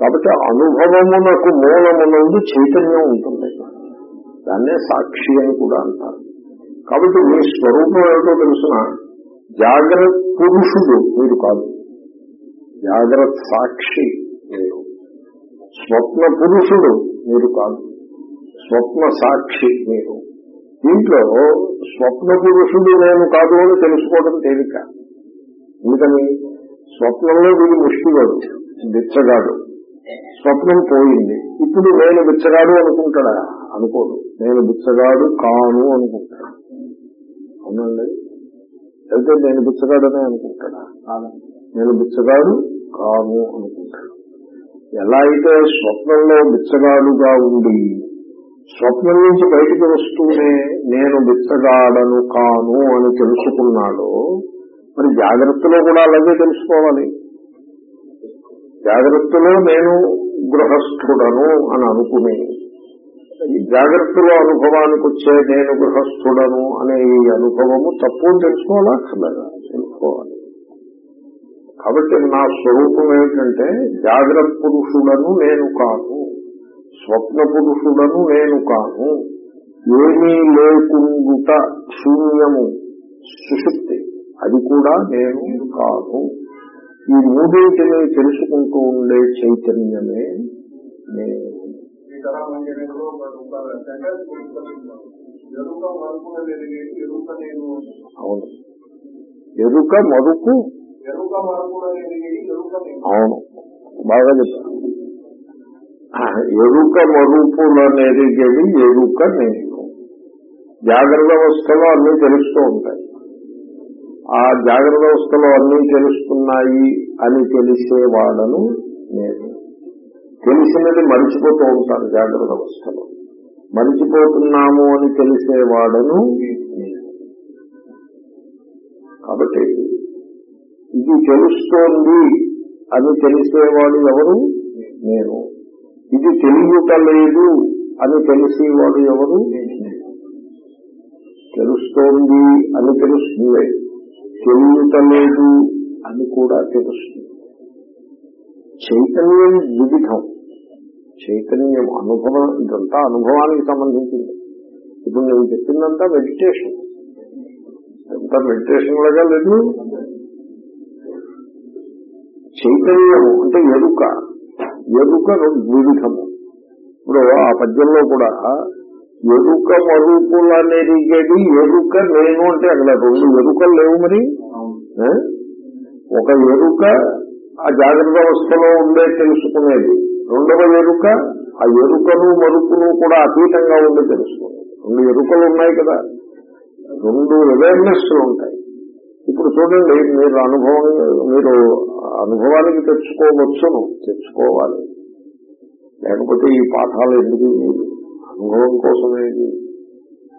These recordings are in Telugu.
కాబట్టి అనుభవమునకు మూలమునందు చైతన్యం ఉంటుంది. దాన్నే సాక్షి అని కూడా అంటారు. కాబట్టి మీ స్వరూపం ఏమిటో తెలిసిన జాగ్రత్త పురుషుడు మీరు కాదు. జాగ్రత్త సాక్షి మీరు. స్వప్న పురుషుడు మీరు కాదు. స్వప్న సాక్షి మీరు. దీంట్లో స్వప్న పురుషుడు నేను కాదు అని తెలుసుకోవడం తేలిక. ఎందుకని? స్వప్నంలో వీడు ముష్టిగాడు బిచ్చగాడు. స్వప్నం పోయింది. ఇప్పుడు నేను బిచ్చగాడు అనుకుంటాడా? అనుకోడు నేను బిచ్చగాడు కాను అనుకుంటాడు? అవునండి. అయితే నేను బిచ్చగాడనే అనుకుంటాడా? నేను బిచ్చగాడు కాను అనుకుంటాడు. ఎలా అయితే స్వప్నంలో బిచ్చగాడుగా ఉండి స్వప్నం నుంచి బయటికి వస్తూనే నేను బిచ్చగాడను కాను అని తెలుసుకున్నాడో మరి జాగ్రత్తలో కూడా అలాగే తెలుసుకోవాలి. జాగ్రత్తలో నేను గృహస్థుడను అని అనుకుని జాగ్రత్తలో అనుభవానికి వచ్చే నేను గృహస్థుడను అనే ఈ అనుభవము తప్పు తెలుసుకోవాలా? అక్కర్లేదా తెలుసుకోవాలి. కాబట్టి నా స్వరూపం ఏమిటంటే జాగ్రత్త పురుషుడను నేను కాను స్వప్న పురుషుడను నేను కాను ఏమీ లేకుండుట శూన్యము సుశుక్తి అది కూడా నేను కాను. ఈ మూడింటిని తెలుసుకుంటూ ఉండే చైతన్యమే నేను. అవును. ఎరుక మరుపు. అవును. బాగా చెప్పారు. ఎరుక మరుపులనెరిగేది ఎరుక నేను. జాగ్రత్త అవస్థలో అన్ని తెలుస్తూ ఉంటాయి. ఆ జాగ్రత్త అవస్థలో అన్ని తెలుస్తున్నాయి అని తెలిసేవాడను నేను. తెలిసినది మరిచిపోతూ ఉంటాను జాగ్రత్త అవస్థలో. మరిచిపోతున్నాము అని తెలిసేవాడను నేను. కాబట్టి ఇది తెలుస్తోంది అని తెలిసేవాడు ఎవరు? నేను. ఇది తెలియటలేదు అని తెలిసేవాడు ఎవరు? తెలుస్తోంది అని తెలుస్తుంది తెలియటలేదు అని కూడా తెలుస్తుంది. చైతన్యం వివిధం చైతన్యం అనుభవం ఇదంతా అనుభవానికి సంబంధించింది. ఇప్పుడు నేను చెప్పిందంతా మెడిటేషన్ అంతా మెడిటేషన్ లాగా లేదు. చైతన్యము అంటే ఎరుక. ఎరుక వివిధము ఇప్పుడు ఆ పద్యంలో కూడా ఎరుక మరుపుల నెరిగడి ఎరుక నేను అంటే అక్కడ రెండు ఎరుకలు లేవు మరి? ఒక ఎరుక ఆ జాగ్రత్త అవస్థలో ఉండే తెలుసుకునేది. రెండవ ఎరుక ఆ ఎరుకను మరుపును కూడా అతీతంగా ఉండే తెలుసుకునేది. రెండు ఎరుకలు ఉన్నాయి కదా. రెండు అవేర్నెస్లు ఉంటాయి. ఇప్పుడు చూడండి మీరు అనుభవం మీరు అనుభవానికి తెచ్చుకోవచ్చును తెచ్చుకోవాలి. లేకపోతే ఈ పాఠాలు ఎందుకు అనుభవం కోసమేది.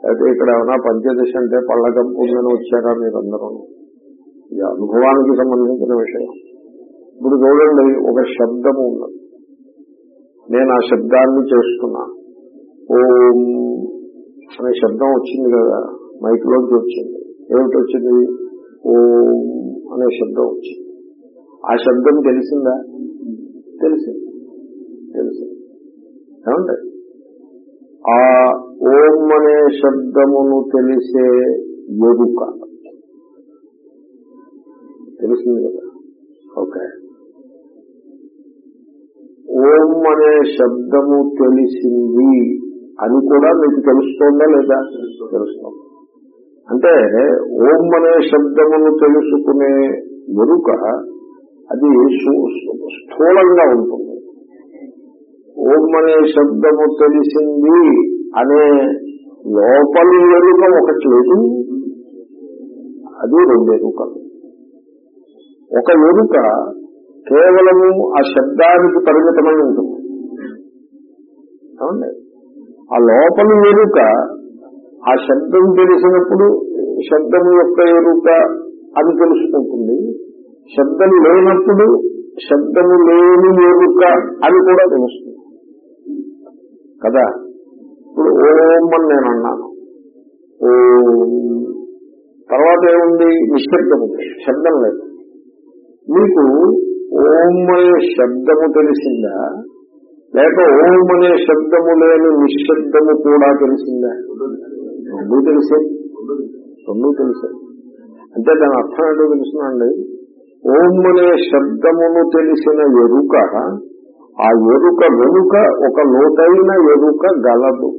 అయితే ఇక్కడ ఏమైనా పంచదశ అంటే పళ్ళకంపు ఉందని వచ్చారా మీరందరూ ఇది అనుభవానికి సంబంధించిన విషయం. ఇప్పుడు చూడండి ఒక శబ్దము ఉన్నది. నేను ఆ శబ్దాన్ని చేస్తున్నా. ఓం అనే శబ్దం వచ్చింది కదా మైక్లోంచి వచ్చింది. ఏమిటి వచ్చింది? ఓం అనే శబ్దం వచ్చింది. ఆ శబ్దం తెలిసిందా? తెలిసింది. తెలిసింది. ఏమండి ఆ ఓం అనే శబ్దమును తెలిసే ఎరుక. తెలిసింది కదా. ఓకే. ఓం అనే శబ్దము తెలిసింది అని కూడా మీకు తెలుస్తోందా లేదా? తెలుస్తోంది. అంటే ఓం అనే శబ్దమును తెలుసుకునే ఎరుక అది స్థూలంగా ఉంటుంది. ఓం అనే శబ్దము తెలిసింది అనే లోపలి ఎరుక ఒకటి లేదు. అది రెండు ఎరుకలు ఒక ఎరుక కేవలము ఆ శబ్దానికి పరిమితమై ఉంటుంది. ఏమండి? ఆ లోపలి ఎరుక ఆ శబ్దం తెలిసినప్పుడు శబ్దం యొక్క ఎరుక అని తెలుసుకుంటుంది. శబ్దం లేనప్పుడు శబ్దము లేని ఎరుక అని కూడా తెలుస్తుంది. కదా? ఇప్పుడు ఓం అని నేను అన్నాను. ఓం. తర్వాత ఏముంది? నిశ్శబ్దం ఉంది. శబ్దం లేదు. మీకు ఓం అనే శబ్దము తెలిసిందా? లేక ఓం అనే శబ్దము లేని నిశ్శబ్దము కూడా తెలిసిందా? రెండు తెలిసే. రెండు తెలిసే. అంటే దాని అర్థం ఏంటో తెలుసునండి ఓం అనే శబ్దమును తెలిసిన ఎరుక ఆ ఎరుక వెనుక ఒక లోతైన ఎరుక గలదు.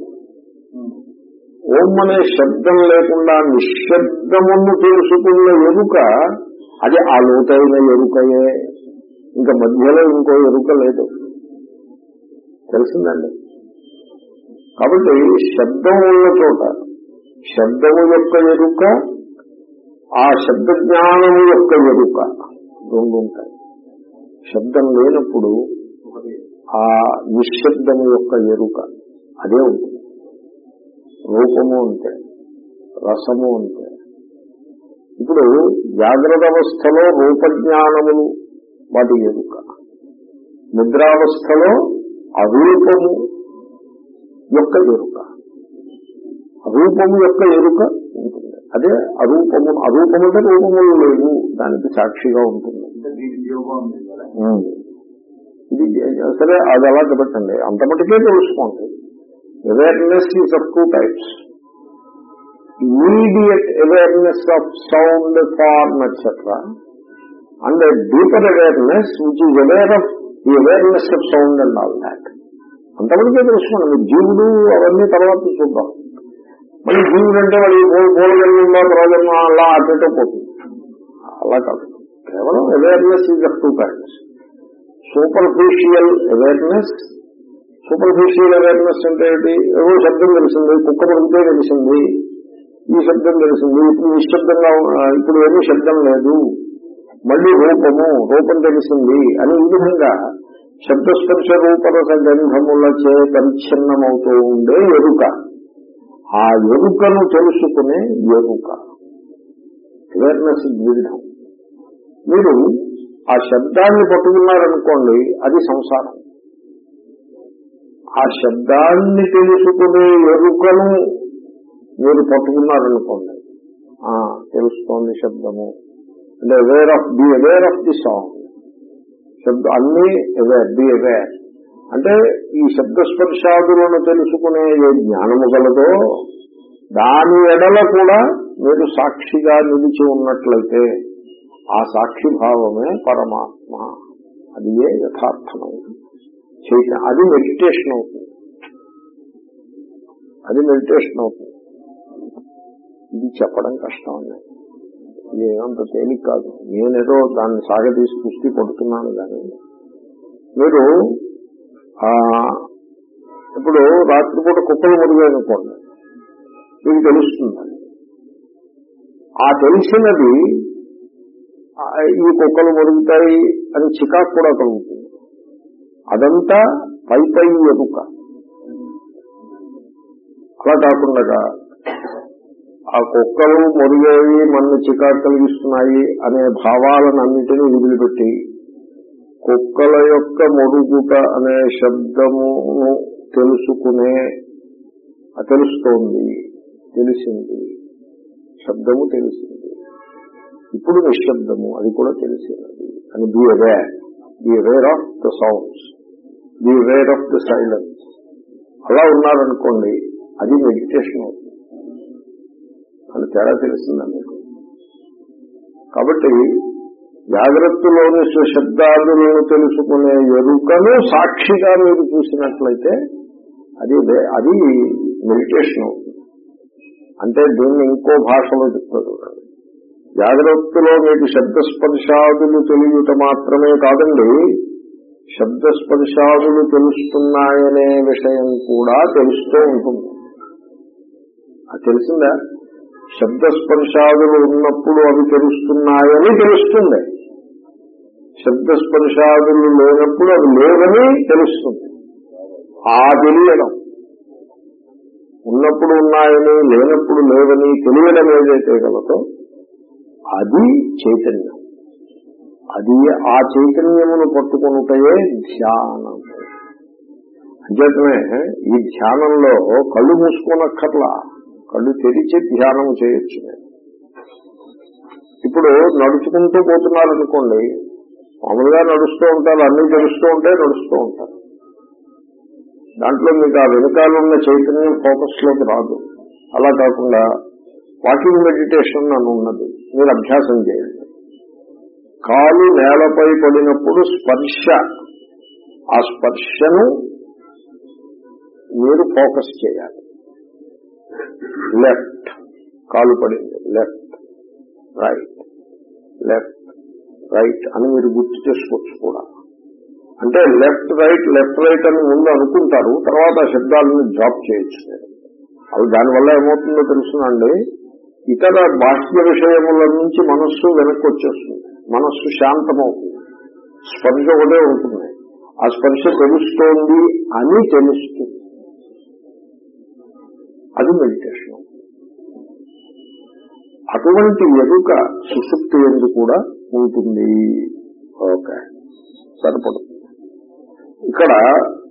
ఓం అనే శబ్దం లేకుండా నిశ్శబ్దమును తెలుసుకున్న ఎరుక అది ఆ లోతైన ఎరుకయే. ఇంకా మధ్యలో ఇంకో ఎరుక లేదు. తెలిసిందండి? కాబట్టి శబ్దం ఉన్న చోట శబ్దము యొక్క ఎరుక ఆ శబ్ద జ్ఞానము యొక్క ఎరుక రెండు ఉంటాయి. శబ్దం లేనప్పుడు ఆ నిశ్శబ్దము యొక్క ఎరుక అదే ఉంటుంది. రూపము అంతే రసము అంతే ఇప్పుడు జాగ్రత్త అవస్థలో రూపజ్ఞానములు వాటి ఎరుక. నిద్రావస్థలో అరూపము యొక్క ఎరుక. అరూపము యొక్క ఎరుక ఉంటుంది. అదే అరూపము అరూపము అంటే రూపములు లేవు. దానికి సాక్షిగా ఉంటుంది. ఇది సరే అది అలా పెట్టండి అంత మటుకే తెలుసుకోండి. Awareness is of two types immediate awareness of sound form etcetera and deeper awareness which is aware of the awareness of sound and all that అంతవరకే తెలుసుకోండి జీవుడు అవన్నీ తర్వాత చూద్దాం. మళ్ళీ జీవుడు అంటే వాడి పూర్వజన్మ ప్రజన్మ అలా అటో పోతుంది. అలా కాదు. కేవలం awareness is of two types superficial awareness superficial awareness అంటే ఏంటి ఏవో శబ్దం తెలిసింది కుక్క పడితే తెలిసింది ఈ శబ్దం తెలిసింది ఇప్పుడు నిశ్శబ్దంగా ఇప్పుడు ఏమీ శబ్దం లేదు. మళ్ళీ రూపము రూపం తెలిసింది అని ఈ విధంగా శబ్దస్పర్శ రూపరస గంధములచే పరిచ్ఛిన్నమవుతూ ఉండే ఎరుక. ఆ ఎరుకను తెలుసుకునే ఎరుక. క్లియర్నెస్ ద్విధం మీరు ఆ శబ్దాన్ని పట్టుకున్నారనుకోండి అది సంసారం. ఆ శబ్దాన్ని తెలుసుకునే ఎరుకను మీరు పట్టుకున్నారనుకోండి ఆ, తెలుస్తోంది శబ్దము. అంటే aware of be aware of the song శబ్ద అన్ని అవేర్ బి అవేర్ అంటే ఈ శబ్దస్పర్శాదులను తెలుసుకునే ఏ జ్ఞానము గలదో దాని ఎడల కూడా మీరు సాక్షిగా నిలిచి ఉన్నట్లయితే ఆ సాక్షి భావమే పరమాత్మ. అది ఏ యథార్థమైన చైతన్య. అది మెడిటేషన్ అవుతుంది. అది మెడిటేషన్ అవుతుంది. ఇది చెప్పడం కష్టం అండి. ఇది ఏమంత తేలిక కాదు. నేనేదో దాన్ని సాగతీసి పుష్టి కొడుతున్నాను కానీ మీరు ఆ ఇప్పుడు రాత్రిపూట కుక్కలు మురుగైనకోండి మీకు తెలుస్తుంది? ఆ తెలిసినది ఈ కుక్కలు మురుగుతాయి అని చికాకు కూడా కలుగుతుంది. అదంతా పై పై ఎరుక. అలా కాకుండా ఆ కుక్కలు మురిగేవి మన చికాకు కలిగిస్తున్నాయి అనే భావాలన్నిటినీ వదిలిపెట్టి కుక్కల యొక్క మొరుగుట అనే శబ్దమును తెలుసుకునే తెలుస్తోంది తెలిసింది. శబ్దము తెలిసింది. ఇప్పుడు నిశ్శబ్దము అది కూడా తెలిసినది. అని be aware be aware of the sounds be aware of the silence అలా ఉన్నారనుకోండి అది మెడిటేషన్ అవుతుంది. అని తేడా తెలుస్తుంది మీకు? కాబట్టి జాగ్రత్తలోని శబ్దాదులను తెలుసుకునే ఎరుకను సాక్షిగా మీరు చూసినట్లయితే అది అది మెడిటేషన్ అవుతుంది. అంటే దీన్ని ఇంకో భాషలో చెప్తారు జాగ్రత్తలో మీకు శబ్దస్పర్శాదులు తెలియట మాత్రమే కాదండి శబ్దస్పర్శాదులు తెలుస్తున్నాయనే విషయం కూడా తెలుస్తూ ఉంటుంది. అది తెలిసిందా? శబ్దస్పర్శాదులు ఉన్నప్పుడు అవి తెలుస్తున్నాయని తెలుస్తుంది. శబ్దస్పర్శాదులు లేనప్పుడు అవి లేవని తెలుస్తుంది. ఆ తెలియడం. ఉన్నప్పుడు ఉన్నాయని లేనప్పుడు లేవని తెలియడం ఏదైతే కలదో అది చైతన్యం. అది ఆ చైతన్యమును పట్టుకునుటయే ధ్యానం. అంచేతనే ఈ ధ్యానంలో కళ్ళు మూసుకోనక్కర్లా కళ్ళు తెరిచి ధ్యానం చేయొచ్చు. ఇప్పుడు నడుచుకుంటూ పోతున్నారనుకోండి మామూలుగా నడుస్తూ ఉంటారు అన్ని తెలుస్తూ ఉంటే నడుస్తూ ఉంటారు. దాంట్లో మీకు ఆ వెనకాల ఉన్న చైతన్యం ఫోకస్లోకి రాదు. అలా కాకుండా వాకింగ్ మెడిటేషన్ అని ఉన్నది మీరు అభ్యాసం చేయండి. కాలు నేలపై పడినప్పుడు స్పర్శ ఆ స్పర్శను మీరు ఫోకస్ చేయాలి. లెఫ్ట్ కాలు పడింది లెఫ్ట్ రైట్ లెఫ్ట్ రైట్ అని మీరు గుర్తు చేసుకోవచ్చు కూడా. అంటే లెఫ్ట్ రైట్ లెఫ్ట్ రైట్ అని ముందు అనుకుంటారు తర్వాత శబ్దాలను జాబ్ చేయొచ్చు అవి దానివల్ల ఏమవుతుందో తెలుసునండి. ఇతర బాహ్య విషయముల నుంచి మనస్సు వెనక్కి వచ్చేస్తుంది. మనస్సు శాంతమవుతుంది. స్పర్శ ఒకటే ఉంటుంది. ఆ స్పర్శ తెలుస్తోంది అని తెలుస్తుంది. అది మెడిటేషన్ అటువంటి ఎదుక సుశుక్తి ఎందు కూడా ఉంటుంది. ఓకే. సరిపడుతుంది ఇక్కడ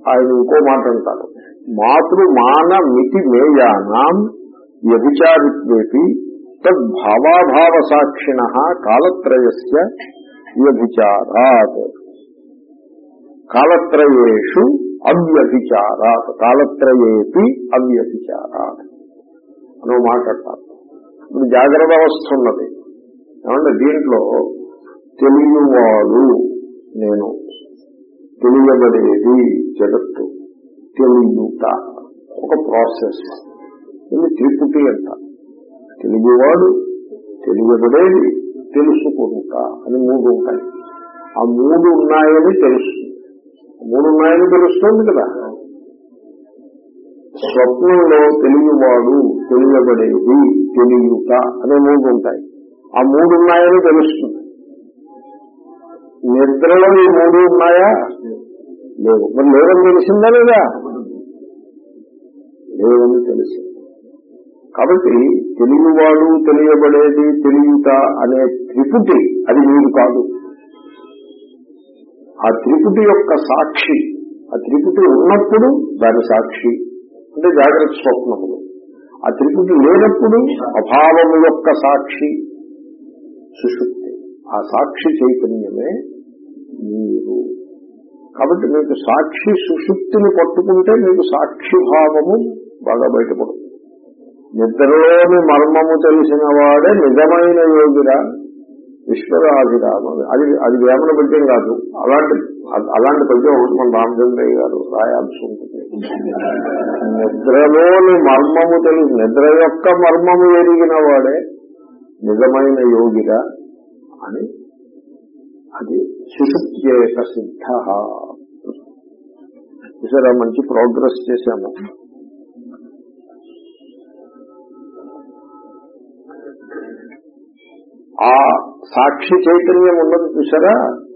ఆయన ఇంకో మాట అంటారు. మాతృమాన మితి మేయానాం వ్యభిచారిత్వేపి తద్భావాభావ సాక్షిణ కాలత్రయస్య వ్యభిచారాత్. కాలత్రయేషు అవ్యభిచారాత్. కాలత్రయేపి అవ్యభిచారాత్. అనో మాట అంటారు. ఇప్పుడు జాగ్రత్త అవస్థ ఉన్నది. ఏమంటే దీంట్లో తెలియవాడు నేను తెలియబడేది జగత్తు. తెలియట. ఒక ప్రాసెస్. ఇది త్రిపుటి అంట. తెలియవాడు తెలియబడేది తెలుసుకుంట అని మూడు ఉంటాయి. ఆ మూడు ఉన్నాయని తెలుస్తుంది. మూడు ఉన్నాయని తెలుస్తుంది కదా. స్వప్నంలో తెలియవాడు తెలియబడేది తెలియట అనే మూడు ఉంటాయి. ఆ మూడు ఉన్నాయని తెలుస్తుంది. నిద్రలో ఈ మూడు ఉన్నాయా? లేవు. మరి లేదని తెలిసిందా లేదా? లేదని తెలిసింది. కాబట్టి తెలియవాడు తెలియబడేది తెలియట అనే త్రిపుటి అది మీరు కాదు. ఆ త్రిపుటి యొక్క సాక్షి ఆ త్రిపుటి ఉన్నప్పుడు దాని సాక్షి అంటే జాగ్రత్త స్వప్నములు. ఆ త్రిపుటి లేనప్పుడు అభావము యొక్క సాక్షి సుషుప్తి. ఆ సాక్షి చైతన్యమే మీరు. కాబట్టి మీకు సాక్షి సుషుప్తిని పట్టుకుంటే మీకు సాక్షి భావము బాగా బయటపడుతుంది. నిద్రలోని మర్మము తెలిసిన వాడే నిజమైన యోగిరా విశ్వరాభిరామ అది అది వేమన పద్యం కాదు. అలాంటి అలాంటి పద్యం ఒకటి మన రామచంద్రయ్య గారు రాయాల్సి ఉంటుంది. నిద్రలోని మర్మము తెలిసి. నిద్ర యొక్క మర్మము ఎరిగిన వాడే నిజమైన యోగిగా అని అది సుషుప్త్యేక సిద్ధ. చూసారా మంచి ప్రోగ్రెస్ చేశాము. ఆ సాక్షి చైతన్యం ఉన్నది చూసారా?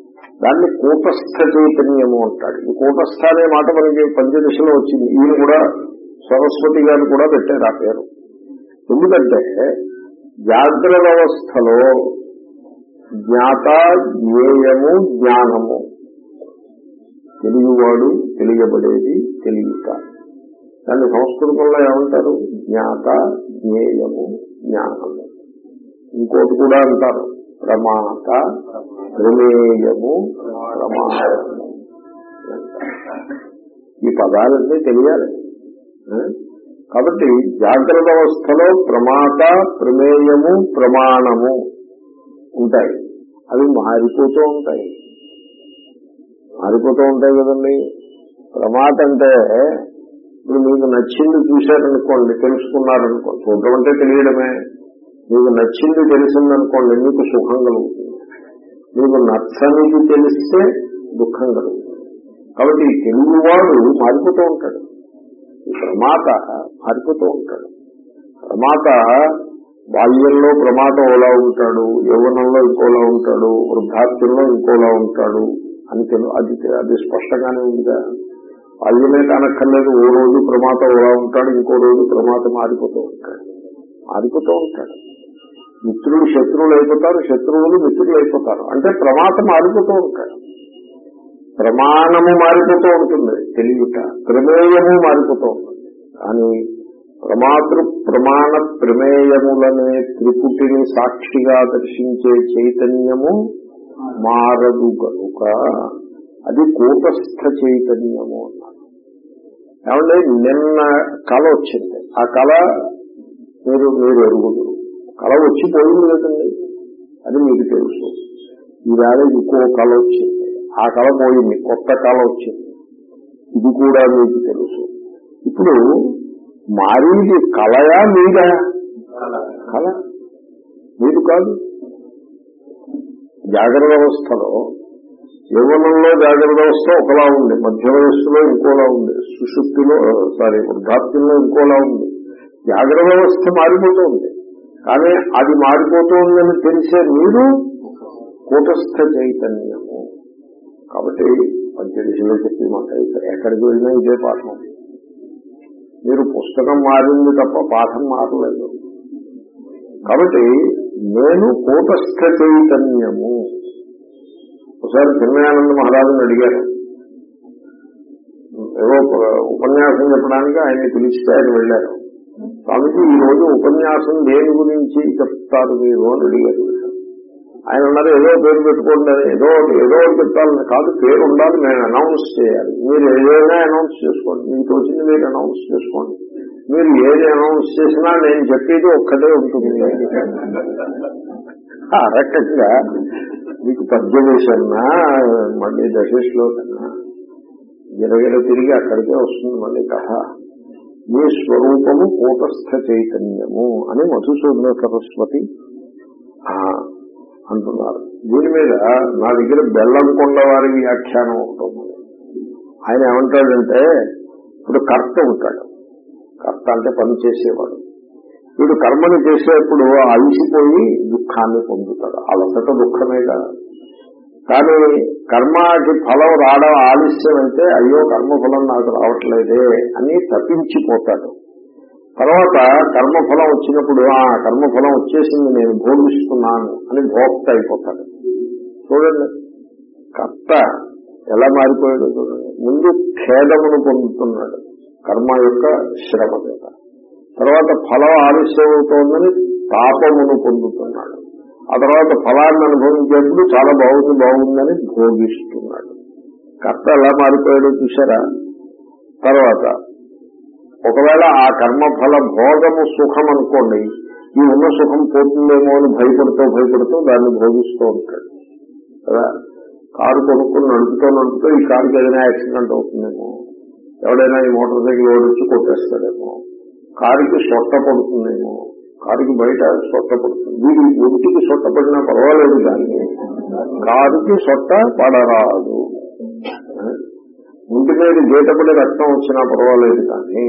దాన్ని కూటస్థ చైతన్యము అంటాడు. ఈ కూటస్థ అనే మాట మనకి పంచదశలో వచ్చింది? ఈయన కూడా సరస్వతి గారు కూడా పెట్టారు ఆ పేరు. ఎందుకంటే జాగ్రత్త అవస్థలో జ్ఞాత జ్ఞేయము జ్ఞానము. తెలియవాడు తెలియబడేది తెలియట దాన్ని సంస్కృతంలో ఏమంటారు? జ్ఞాత జ్ఞేయము జ్ఞానము. ఇంకోటి కూడా అంటారు. ప్రమాత ప్రమేయము ప్రమాణము ఈ పదాలన్నీ తెలియాలి. కాబట్టి జాగ్రత్త అవస్థలో ప్రమాత ప్రమేయము ప్రమాణము ఉంటాయి. అవి మారిపోతూ ఉంటాయి. మారిపోతూ ఉంటాయి కదండి. ప్రమాత అంటే ఇప్పుడు మీకు నచ్చింది చూశారనుకోండి తెలుసుకున్నారనుకోండి చూడడం అంటే తెలియడమే. నీకు నచ్చింది తెలిసిందనుకోండి నీకు సుఖం కలుగుతుంది. నీకు నచ్చనిది తెలిస్తే దుఃఖం కలుగుతుంది. కాబట్టి ఈ తెలుగువాడు మారిపోతూ ఉంటాడు. ప్రమాత మారిపోతూ ఉంటాడు. ప్రమాత బాల్యంలో ప్రమాత ఓలా ఉంటాడు యౌవనంలో ఇంకోలా ఉంటాడు వృద్ధాప్యంలో ఇంకోలా ఉంటాడు అని తెలు అది అది స్పష్టంగానే ఉందిగా. బాల్యమే కానక్కర్లేదు ఓ రోజు ప్రమాత ఓలా ఉంటాడు ఇంకో రోజు ప్రమాత మారిపోతూ ఉంటాడు. మారిపోతూ ఉంటాడు. మిత్రులు శత్రువులు అయిపోతారు శత్రువులు మిత్రులు అయిపోతారు. అంటే ప్రమాసం మారిపోతూ ఉంటాడు ప్రమాణము మారిపోతూ ఉంటుంది తెలియట ప్రమేయము మారిపోతూ ఉంటుంది. కానీ ప్రమాతృ ప్రమాణ ప్రమేయములనే త్రిపుటిని సాక్షిగా దర్శించే చైతన్యము మారదు కనుక అది కూటస్థ చైతన్యము అన్నారు ఏమంటే నిన్న కళ వచ్చింది. ఆ కళ మీరు మీరు ఎరుగుదురు కళ వచ్చి లేదండి. అది మీకు తెలుసు. ఈవేళ ఇంకో కళ వచ్చింది. ఆ కళ పోయింది. కొత్త కళ వచ్చింది. ఇది కూడా మీకు తెలుసు. ఇప్పుడు మారింది కళయా మీరా కళ. మీరు కాదు. జాగ్రత్త వ్యవస్థలో యవ్వనంలో జాగ్రత్త వ్యవస్థ ఒకలా ఉంది. మధ్య వయస్సులో ఇంకోలా ఉంది. సుశుద్ధిలో సారీ వృద్ధాప్యంలో ఇంకోలా ఉంది. జాగ్రత్త వ్యవస్థ మారిపోతుంది. కానీ అది మారిపోతుందని తెలిసే మీరు కూటస్థ చైతన్యము. కాబట్టి పంచదశలో చెప్పి మాట అయితే ఎక్కడికి వెళ్ళినా ఇదే పాఠం. మీరు పుస్తకం మారింది తప్ప పాఠం మారలేదు. కాబట్టి నేను కూటస్థ చైతన్యము. ఒకసారి చిన్నయానంద మహారాజుని అడిగారు. ఏవో ఉపన్యాసం చెప్పడానికి ఆయన్ని పిలిస్తే ఆయన వెళ్ళారు. స్వామిజీ ఈ రోజు ఉపన్యాసం దేని గురించి చెప్తారు మీరు అని అడిగారు. ఆయన ఉన్నారు ఏదో పేరు పెట్టుకోండి అని ఏదో ఏదో చెప్తాను. కాదు పేరు ఉండాలి మేము అనౌన్స్ చేయాలి. మీరు ఏదైనా అనౌన్స్ చేసుకోండి. మీకు తోచింది మీరు అనౌన్స్ చేసుకోండి. మీరు ఏది అనౌన్స్ చేసినా నేను చెప్పేది ఒక్కటే ఉంటుంది. ఆ రకంగా మీకు పద్యవేశన్నా మళ్ళీ దశలో కన్నా గిరగిర తిరిగి అక్కడికే వస్తుంది మళ్ళీ కథ. మీ స్వరూపము కూటస్థ చైతన్యము అని మధుసూదన సరస్వతి ఆ, అంటున్నారు. దీని మీద నా దగ్గర బెల్లంకొండ వారి వ్యాఖ్యానం ఉంటుంది ఆయన ఏమంటాడంటే ఇప్పుడు కర్త ఉంటాడు. కర్త అంటే పని చేసేవాడు. వీడు కర్మను చేసేప్పుడు అలసిపోయి దుఃఖాన్ని పొందుతాడు. అలసట దుఃఖమేగా. కానీ కర్మకి ఫలం రావడం ఆలస్యం అయితే అయ్యో కర్మఫలం నాకు రావట్లేదే అని తప్పించిపోతాడు. తర్వాత కర్మఫలం వచ్చినప్పుడు ఆ కర్మఫలం వచ్చేసింది నేను భోగిస్తున్నాను అని భోక్త అయిపోతాడు. చూడండి కర్త ఎలా మారిపోయాడు చూడండి. ముందు ఖేదమును పొందుతున్నాడు కర్మ యొక్క శ్రమ మీద. తర్వాత ఫలం ఆలస్యం అవుతోందని తాపమును పొందుతున్నాడు. ఆ తర్వాత ఫలాన్ని అనుభవించేప్పుడు చాలా బాగుంది బాగుందని భోగిస్తున్నాడు కర్త ఎలా మారిపోయాడో చూసారా తర్వాత ఒకవేళ ఆ కర్మఫల భోగము సుఖం అనుకోండి ఈ ఉన్న సుఖం పోతుందేమో అని భయపడుతూ భయపడుతూ దాన్ని భోగిస్తూ ఉంటాడు. కదా? కారు కొనుక్కుని నడుపుతూ నడుపుతూ ఈ కారుకి ఏదైనా యాక్సిడెంట్ అవుతుందేమో ఎవడైనా ఈ మోటార్ సైకిల్ ఓడించి కొట్టేస్తాడేమో కారుకి సొట్ట పడుతుందేమో కారుకి బయట సొట్ట పడుతుంది వీడి ఒంటికి సొట్ట పడినా పర్వాలేదు కానీ కారుకి సొట్ట పడరాదు. ఇంటి మీద గీతపడి రక్తం వచ్చినా పర్వాలేదు కానీ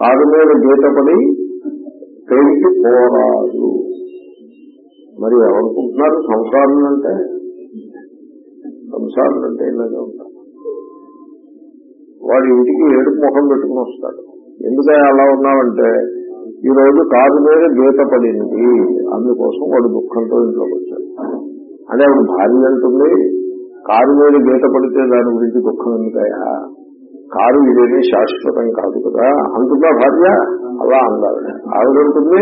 కారు మీద గీతపడి పెరిగి పోరాదు. మరి ఎవరుకుంటున్నారు? సంసారం అంటే? సంసారం అంటే ఇలాగే ఉంటారు. వాడి ఇంటికి ఏడుపు ముఖం పెట్టుకుని వస్తాడు. ఎందుకని అలా ఉన్నావంటే ఈ రోజు కారు మీద గీత పడింది అందుకోసం వాడు దుఃఖంతో ఇంట్లోకి వచ్చాడు. అంటే ఆవిడ భార్య అంటుంది కారు మీద గీత పడితే దాని గురించి దుఃఖం ఎందుకయా కారు ఇదేమీ శాశ్వతం కాదు కదా. అంటుందా భార్య? అలా అందాలి. ఆవిడ ఉంటుంది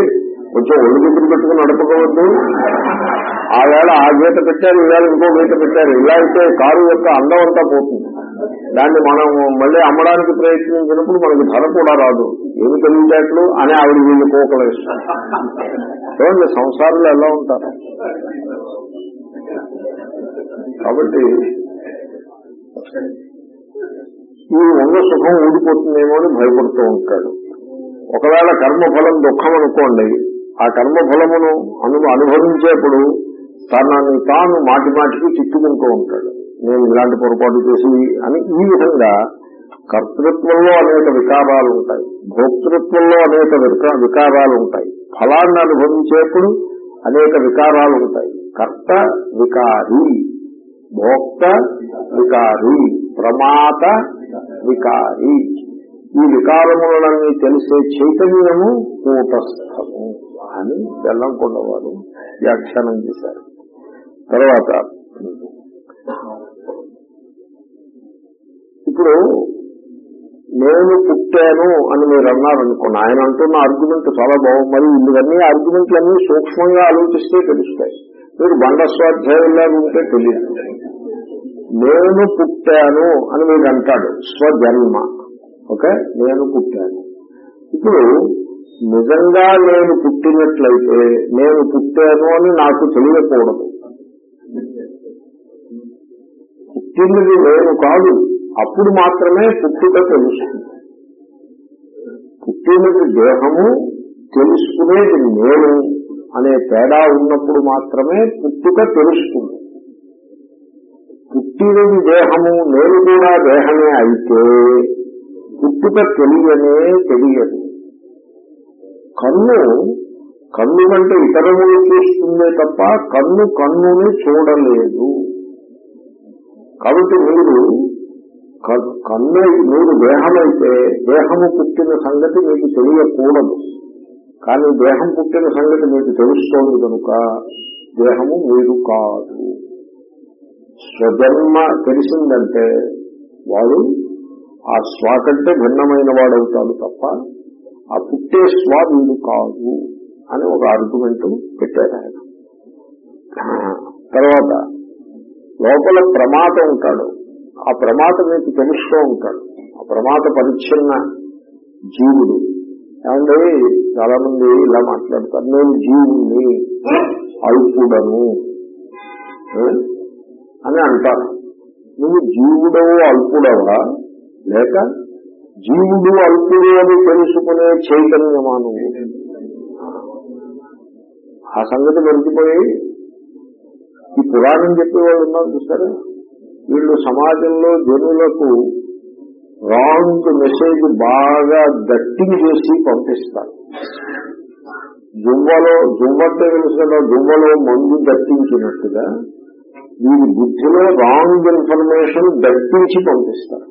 కొంచెం ఒళ్ళు పెట్టుకుని నడపకవద్దు ఆ వేళ ఆ గీత పెట్టారు ఈవేళ ఇంకో గీత పెట్టారు. ఇలా అయితే కారు యొక్క అందం అంతా పోతుంది. దాన్ని మనం మళ్ళీ అమ్మడానికి ప్రయత్నించినప్పుడు మనకి ధర కూడా రాదు. ఏమి తెలియచేట్లు అని ఆవిడ వీళ్ళు కోకలు ఇస్తారు చూడండి సంసారంలో ఎలా ఉంటారు? కాబట్టి ఈ ఉన్న సుఖం ఊడిపోతుందేమో అని భయపడుతూ ఉంటాడు. ఒకవేళ కర్మఫలం దుఃఖం అనుకోండి ఆ కర్మఫలమును అను అనుభవించేప్పుడు తనని తాను మాటి మాటికి తిట్టుకుంటూ ఉంటాడు. నేను ఇలాంటి పొరపాటు చేసి అని ఈ విధంగా కర్తృత్వంలో అనేక వికారాలు ఉంటాయి. భోక్తృత్వంలో అనేక వికా- వికారాలు ఉంటాయి. ఫలాన్ని అనుభవించేప్పుడు అనేక వికారాలు ఉంటాయి. కర్త వికారి భోక్త వికారి ప్రమాత వికారి. ఈ వికారములన్నీ తెలిసే చైతన్యము కూటస్థము అని బెల్లంకొండవారు వ్యాఖ్యానం చేశారు. తర్వాత ఇప్పుడు నేను పుట్టాను అని మీరు అన్నారనుకోండి ఆయన అంటున్న ఆర్గ్యుమెంట్ చాలా బాగుంది మరి ఇవన్నీ ఆర్గ్యుమెంట్లన్నీ సూక్ష్మంగా ఆలోచిస్తే తెలుస్తాయి. మీరు బండ స్వాధ్యాయంలా ఉంటే తెలియదు. నేను పుట్టాను అని మీరు అంటాడు స్వజన్మ. ఓకే నేను పుట్టాను. ఇప్పుడు నిజంగా నేను పుట్టినట్లయితే నేను పుట్టాను అని నాకు తెలియకూడదు. పుట్టినది నేను కాదు. అప్పుడు మాత్రమే పుట్టుక తెలుస్తుంది. పుట్టినది దేహము తెలుసుకునేది నేను అనే తేడా ఉన్నప్పుడు మాత్రమే పుట్టుక తెలుస్తుంది. పుట్టినది దేహము నేను కూడా దేహమే అయితే పుట్టుక తెలియనే తెలియదు. కన్ను కన్ను కంటే ఇతరములు చూస్తుందే తప్ప కన్ను కన్నుని చూడలేదు. కాబట్టి మీరు కన్ను మీరు దేహమైతే దేహము పుట్టిన సంగతి మీకు తెలియకూడదు. కానీ దేహం పుట్టిన సంగతి మీకు తెలుస్తోంది కనుక దేహము మీరు కాదు. స్వజన్మ తెలిసిందంటే వాడు ఆ స్వా కంటే భిన్నమైన వాడవుతాడు తప్ప ఆ పుట్టే స్వా వీడు కాదు అని ఒక ఆర్గ్యుమెంట్ పెట్టారు ఆయన. తర్వాత లోపల ప్రమాదం ఉంటాడు. ఆ ప్రమాత మీకు తెలుస్తూ ఉంటాడు. ఆ ప్రమాత పరిచ్ఛిన్న జీవుడు. ఏమండి? చాలా మంది ఇలా మాట్లాడతారు. నేను జీవుని అల్పుడను. అని అంటారు. నువ్వు జీవుడవు అల్పుడవా? లేక జీవుడు అల్పుడు అని తెలుసుకునే చైతన్యమా నువ్వు? ఆ సంగతి మరిచిపోయి ఈ పురాణం చెప్పేవాళ్ళు ఉన్నారు చూసారా? వీళ్ళు సమాజంలో జనులకు రాంగ్ మెసేజ్ బాగా గట్టిని చేసి పంపిస్తారు. జువ్వలో జువ్వంటే తెలుసు కదా జువ్వలో మందు దట్టించినట్టుగా వీరి బుద్ధిలో రాంగ్ ఇన్ఫర్మేషన్ దట్టించి పంపిస్తారు.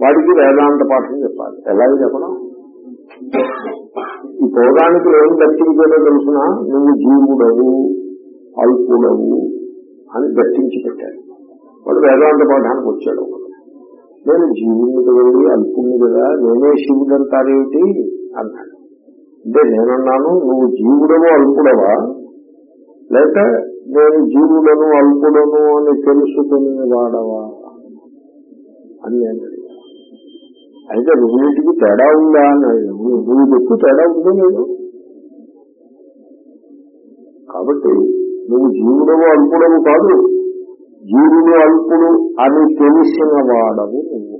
వాడికి వేదాంత పాఠం చెప్పాలి. ఎలా చెప్పడం? ఈ పౌరానికి ఏం దట్టించేదో తెలిసినా? నువ్వు జీవుడవు అల్పుడవు అని దట్టించి పెట్టారు. వాడు వేదాంత పాఠానికి వచ్చాడు. నేను జీవుని కదండి అల్పుణ్ణి కదా నేనే శివుడు అంటారేమిటి అన్నాడు. అంటే నేనన్నాను నువ్వు జీవుడవో అల్పుడవా? లేక నేను జీవుడను అల్పుడను అని తెలుసుకుని వాడవా? అని నేను అయితే రెండింటికి తేడా ఉందా? అన్నాడు. నువ్వు నువ్వు చెప్పు తేడా ఉందో లేదు కాబట్టి నువ్వు జీవుడవో అల్పుడవు కాదు. జీవుడు అల్పుడు అని తెలిసిన వాడవు నువ్వు.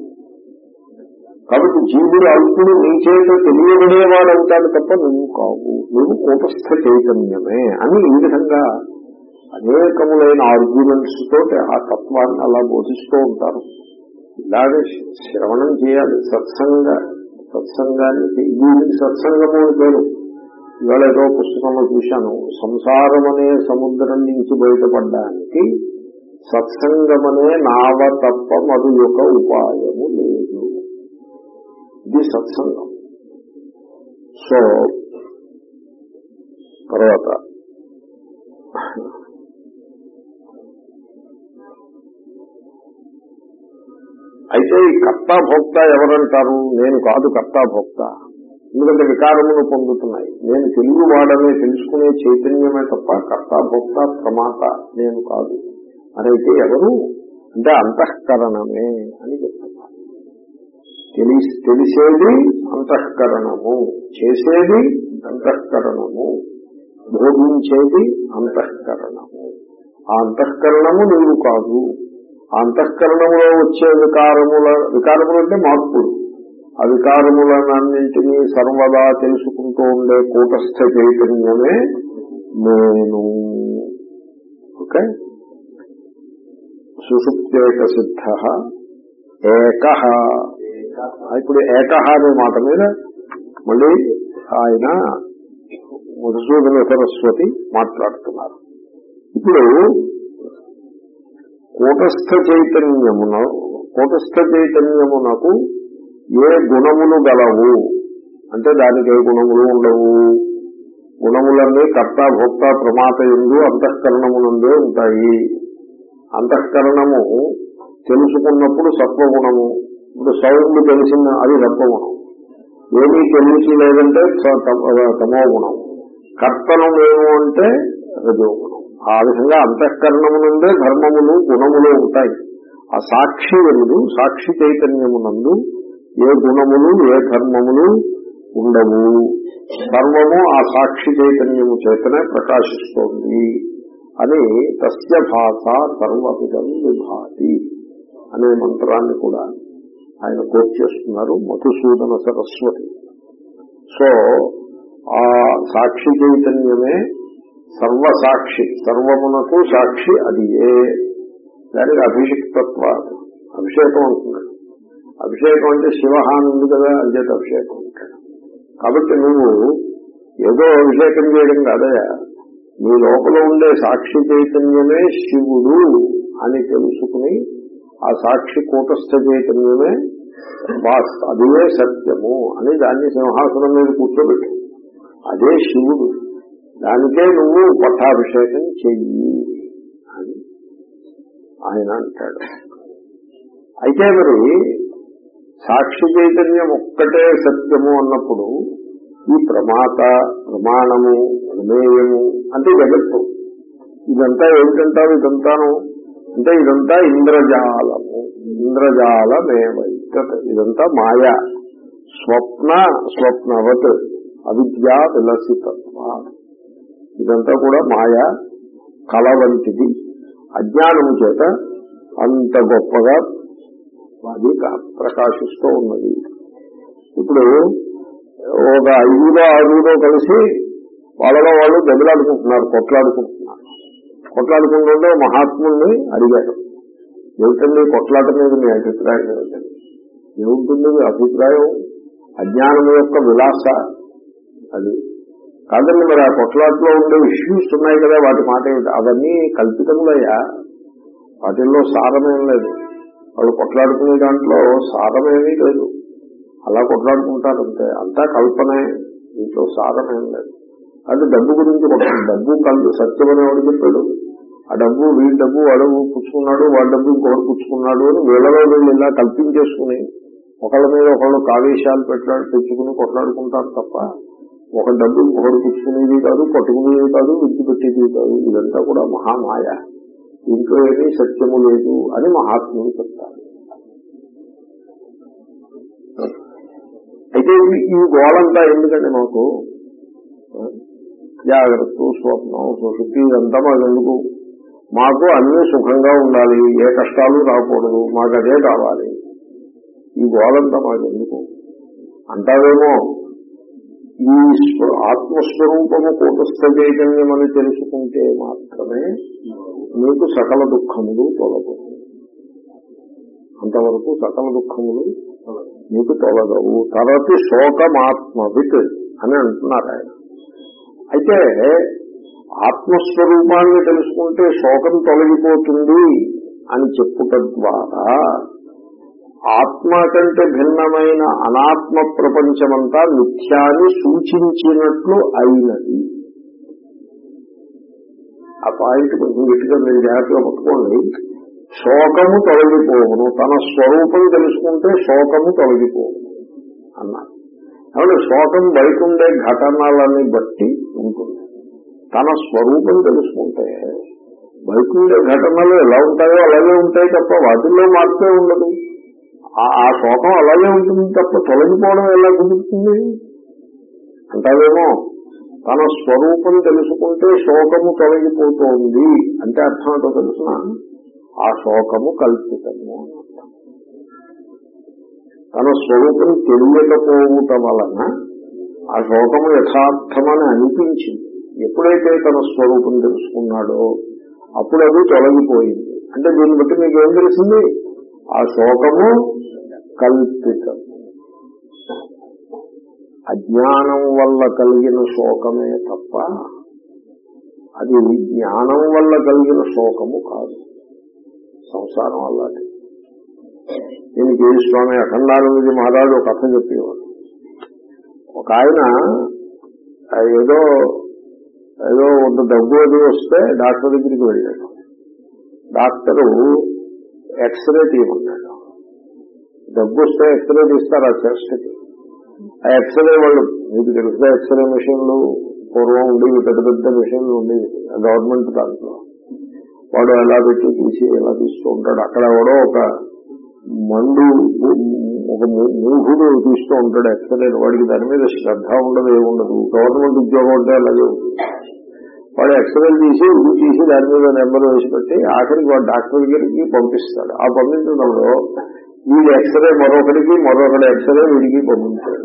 కాబట్టి జీవుడు అల్పుడు నీ చేత తెలియబడేవాడు అవుతాడు తప్ప నువ్వు కావు. నువ్వు కూటస్థ చైతన్యమే అని ఈ విధంగా అనేకములైన ఆర్గ్యుమెంట్స్ తోటి ఆ తత్వాన్ని అలా బోధిస్తూ ఉంటారు. ఇలాగే శ్రవణం చేయాలి. సత్సంగ సత్సంగానికి దీనికి సత్సంగము పేరు. ఇవాళ ఏదో పుస్తకంలో చూశాను. సంసారం అనే సముద్రం నుంచి బయటపడడానికి సత్సంగమనే నావ తప్ప మరు యొక్క ఉపాయము లేదు. ఇది సత్సంగం. సో తర్వాత అయితే ఈ కర్త భోక్త ఎవరంటారు? నేను కాదు కర్త భోక్త ఎందుకంటే వికారమును పొందుతున్నాయి. నేను తెలుగు వాడనే తెలుసుకునే చైతన్యమే తప్ప కర్త భోక్త ప్రమాత నేను కాదు. అనైతే ఎవరు? అంటే అంతఃకరణమే అని చెప్తున్నారు. తెలిసి తెలిసేది అంతఃకరణము చేసేది అంతఃకరణము భోగించేది అంతఃకరణము. ఆ అంతఃకరణము నీవు కాదు. ఆ అంతఃకరణములో వచ్చే వికారముల వికారములు అంటే మార్పులు. ఆ వికారములన్నింటినీ సర్వదా తెలుసుకుంటూ ఉండే కూటస్థ చైతన్యమే నేను. ఓకే? సుషుప్తేక సిద్ధ ఏక ఇప్పుడు ఏక అనే మాట మీద మళ్ళీ ఆయన మధుసూదన సరస్వతి మాట్లాడుతున్నారు. ఇప్పుడు కూటస్థ చైతన్యమున కూటస్థ చైతన్యమునకు ఏ గుణములు గలవు? అంటే దానికి ఏ గుణములు ఉండవు? గుణములన్నీ కర్త భోక్త ప్రమాత ఎందు అంతఃకరణమునందే ఉంటాయి. అంతఃకరణము తెలుసుకున్నప్పుడు సత్వగుణము. ఇప్పుడు సౌండ్ తెలిసిన అది రత్వగుణం ఏమీ తెలిసి లేదంటే తమో గుణం కర్తనమేమో అంటే రజోగుణం. ఆ విధంగా అంతఃకరణమునందే ధర్మములు గుణములు ఉంటాయి. ఆ సాక్షి వెలుడు సాక్షి చైతన్యమునందు ఏ గుణములు ఏ ధర్మములు ఉండవు. సర్వము ఆ సాక్షి చైతన్యము చేతనే ప్రకాశిస్తోంది. అని తస్య భాష సర్వవిధం విభాతి అనే మంత్రాన్ని కూడా ఆయన కోట్ చేస్తున్నారు మధుసూదన సరస్వతి. సో ఆ సాక్షి చైతన్యమే సర్వసాక్షి సర్వమునకు సాక్షి అది ఏ? దానికి అభిషిక్తత్వ అభిషేకం అంటున్నాడు అభిషేకం అంటే శివహాని ఉంది కదా అంచేత అభిషేకం అంటాడు కాబట్టి నువ్వు ఏదో అభిషేకం చేయడం కాదయా? నీ లోపల ఉండే సాక్షి చైతన్యమే శివుడు అని తెలుసుకుని ఆ సాక్షి కూటస్థ చైతన్యమే వాస్ సత్యము అని దాన్ని సింహాసనం మీద కూర్చోబెట్టు. అదే శివుడు. దానికే నువ్వు పట్టాభిషేకం చెయ్యి అని ఆయన అంటాడు. అయితే మరి సాక్షి చైతన్యం ఒక్కటే సత్యము అన్నప్పుడు ఈ ప్రమాత ప్రమాణము ప్రమేయము అంటే జగత్తు. ఇదంతా ఏమిటంటావు? ఇదంతాను. అంటే ఇదంతా ఇంద్రజాలము. ఇంద్రజాలమేవైత ఇదంతా మాయ. స్వప్న స్వప్నవత్ అవిద్యా విలసితత్వ. ఇదంతా కూడా మాయ కళ వంటిది. అజ్ఞానము చేత అంత గొప్పగా అది ప్రకాశిస్తూ ఉన్నది. ఇప్పుడు ఒక ఐదుగురో ఆరుగురో కలిసి వాళ్ళలో వాళ్ళు దెబ్బలాడుకుంటున్నారు కొట్లాడుకుంటున్నారు. కొట్లాడుకుంటుంటే మహాత్ముల్ని అడిగారు. ఏమిటండి కొట్లాట మీద మీ అభిప్రాయం ఏమిటండి ఏముంటుంది మీ అభిప్రాయం? అజ్ఞానం యొక్క విలాస అది. కాదండి మరి ఆ కొట్లాట్లో ఉండే ఇష్యూస్ ఉన్నాయి కదా వాటి మాట ఏమిటి? అవన్నీ కల్పితములయ్యా. వాటిల్లో సారమేం లేదు. వాళ్ళు కొట్లాడుకునే దాంట్లో సారమేమీ లేదు. అలా కొట్లాడుకుంటారు అంతే అంతా కల్పనే. దీంట్లో సారమేం లేదు. అంటే డబ్బు గురించి కొట్టాడు డబ్బు కళ్ళు సత్యం అనేవాడు చెప్పాడు? ఆ డబ్బు వీడి డబ్బు వాడు పుచ్చుకున్నాడు వాడి డబ్బు ఇంకొకటి పుచ్చుకున్నాడు అని వీళ్ళలో వీళ్ళు ఇలా కల్పించేసుకుని ఒకళ్ళ మీద ఒకళ్ళు కావేశాలు పెట్టాడు తెచ్చుకుని కొట్లాడుకుంటారు తప్ప ఒక డబ్బు ఇంకొకటి పుచ్చుకునేది కాదు పట్టుకునేది కాదు విడిచిపెట్టేది కాదు. ఇదంతా కూడా మహామాయ. ఇంట్లో ఏమీ సత్యము లేదు అని మహాత్ములు చెప్తారు. అయితే ఈ- ఈ గోళంతా ఎందుకంటే మాకు జాగ్రత్త స్వప్నం సుశుద్ధి ఇదంతా మాకెందుకు? మాకు అన్ని సుఖంగా ఉండాలి ఏ కష్టాలు రాకూడదు మాకు అదే కావాలి. ఈ గోలంతా మాకెందుకు? అంటావేమో ఈ ఆత్మస్వరూపము కూటస్థ చైతన్యం తెలుసుకుంటే మాత్రమే మీకు సకల దుఃఖములు తొలగవు. అంతవరకు సకల దుఃఖములు మీకు తొలగవు. తర్వాత శోకమాత్మవిత్ అని అంటున్నారు ఆయన అయితే ఆత్మస్వరూపాన్ని తెలుసుకుంటే శోకం తొలగిపోతుంది అని చెప్పుట ద్వారా ఆత్మ కంటే భిన్నమైన అనాత్మ ప్రపంచమంతా మిథ్యాన్ని సూచించినట్లు అయినది. ఆ పాయింట్ కొంచెం గట్టిగా మీరు జాగ్రత్తగా పట్టుకోండి. శోకము తొలగిపోవును. తన స్వరూపం తెలుసుకుంటే శోకము తొలగిపోవును అన్నారు. కాబట్టి శోకం బయట ఉండే ఘటనలని బట్టి ఉంటుంది తన స్వరూపం తెలుసుకుంటే బయట ఉండే ఘటనలు ఎలా ఉంటాయో అలాగే ఉంటాయి తప్ప వాటిల్లో మార్పే ఉండదు. ఆ- శోకం అలాగే ఉంటుంది తప్ప తొలగిపోవడం ఎలా కుదురుతుంది? అంటావేమో తన స్వరూపం తెలుసుకుంటే శోకము తొలగిపోతోంది అంటే అర్థం ఏంటో తెలుసిన ఆ శోకము కల్పితము తన స్వరూపం తెలియకపోవటం వలన ఆ శ్లోకము యథార్థమని అనిపించింది. ఎప్పుడైతే తన స్వరూపం తెలుసుకున్నాడో అప్పుడు అది తొలగిపోయింది. అంటే దీన్ని బట్టి మీకు ఏం తెలిసింది? ఆ శోకము కల్పితం. అజ్ఞానం వల్ల కలిగిన శోకమే తప్ప అది జ్ఞానం వల్ల కలిగిన శోకము కాదు. సంసారం అలాంటి దీనికి స్వామి అఖండానందజీ మహారాజు ఒక కథ చెప్పేవాడు ఒక ఆయన ఏదో ఏదో కొంత దగ్గు అది వస్తే డాక్టర్ దగ్గరికి వెళ్ళాడు. డాక్టరు ఎక్స్రే తీయమన్నాడు డబ్బు వస్తే ఎక్స్రే తీస్తారు ఆ చెస్ట్కి ఆ ఎక్స్రే వాళ్ళు మీకు తెలుసుగా ఎక్స్రే మిషన్లు పూర్వం ఉండేవి పెద్ద పెద్ద మిషన్లు ఉండేవి గవర్నమెంట్ దాంట్లో. వాడు ఎలా పెట్టి తీసి ఎలా తీస్తూ ఉంటాడు. అక్కడ కూడా ఒక మండు ఒక మూఢుడు తీస్తూ ఉంటాడు ఎక్స్రే వాడికి దాని మీద శ్రద్ధ ఉండదు ఏముండదు గవర్నమెంట్ ఉద్యోగం ఉంటే అలాగే ఉంటుంది. వాడు ఎక్స్రే తీసి ఇది తీసి దాని మీద నెంబర్ వేసి పెట్టి ఆఖరికి వాడు డాక్టర్ దగ్గరికి పంపిస్తాడు. ఆ పంపించడంలో వీడి ఎక్స్రే మరొకరికి మరొకటి ఎక్స్రే వీడికి పంపించాడు.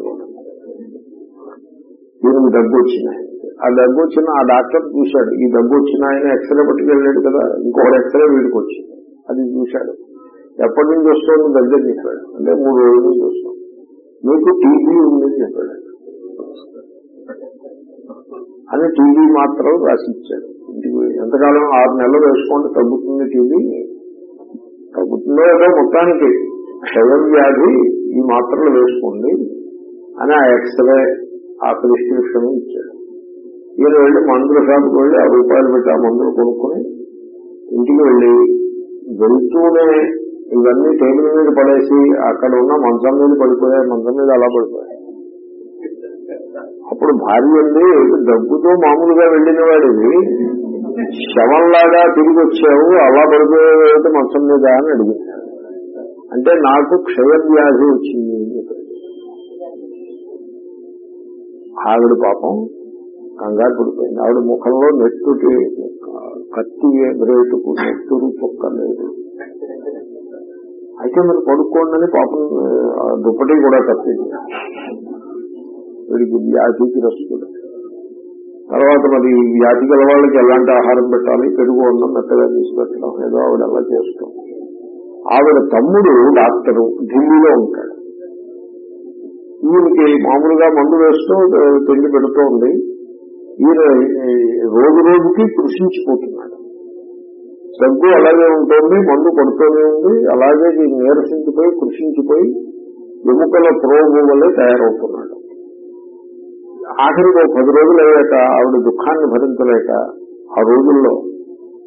దీనికి దగ్గు వచ్చినాయి ఆ దగ్గు వచ్చిన ఆ డాక్టర్ చూశాడు. ఈ దగ్గు వచ్చిన ఆయన ఎక్స్రే పట్టుకెళ్ళాడు కదా ఇంకొకటి ఎక్స్రే వీడికి వచ్చింది. అది చూశాడు. ఎప్పటి నుంచి వస్తుంది దగ్గర చెప్పాడు. అంటే మూడు రోజుల నుంచి వస్తాం మీకు టీవీ ఉందని చెప్పాడు. అని టీవీ మాత్రం రాసి ఇచ్చాడు ఎంతకాలం ఆరు నెలలు వేసుకోండి తగ్గుతుంది టీవీ? తగ్గుతుందో ఏదో మొత్తానికి క్షయం వ్యాధి ఈ మాత్రలు వేసుకోండి అని ఆ ఎక్స్రే ఆ ప్రిస్క్రిప్షన్ ఇచ్చాడు. ఈయన వెళ్ళి మందుల షాపుకి వెళ్ళి ఆ రూపాయలు పెట్టి ఆ మందులు కొనుక్కొని ఇంటికి వెళ్ళి వెళ్తూనే ఇవన్నీ టేబుల్ మీద పడేసి అక్కడ ఉన్న మంచం మీద పడిపోయాయి మంచం మీద అలా పడిపోయాయి. అప్పుడు భార్య ఉంది డబ్బుతో మామూలుగా వెళ్ళిన వాడిని శవంలాగా తిరిగి వచ్చావు అలా పడిపోయేది మంచం మీద అని అడిగింది. అంటే నాకు క్షయవ్యాధి వచ్చింది ఆవిడ పాపం కంగారు పడిపోయింది. ఆవిడ ముఖంలో నెట్టుకి కత్తి రేటుకు నెత్తురు పొక్కలేదు అయితే మరి పడుకోండి అని పాపం ఆ దుప్పటి కూడా కప్పింది వీడికి వ్యాధి రస్తుడు తర్వాత మరి ఈ వ్యాధి గల వాళ్ళకి ఎలాంటి ఆహారం పెట్టాలి? పెరుగు అన్నం మెత్తగా తీసుకెట్టడం ఏదో ఆవిడ అలా చేస్తాం. ఆవిడ తమ్ముడు డాక్టరు ఢిల్లీలో ఉంటాడు. ఈయనకి మామూలుగా మందు వేస్తూ తిండి పెడుతూ ఉంది. ఈయన రోజు రోజుకి కృషించిపోతున్నాడు. దగ్గు అలాగే ఉంటుంది మందు పడుతూనే ఉంది అలాగే నీరసించిపోయి కృషించిపోయి ఎముకల ప్రోగు వల్లే తయారవుతున్నాడు. ఆఖరికి పది రోజులు అయ్యాక ఆవిడ దుఃఖాన్ని భరించలేక ఆ రోజుల్లో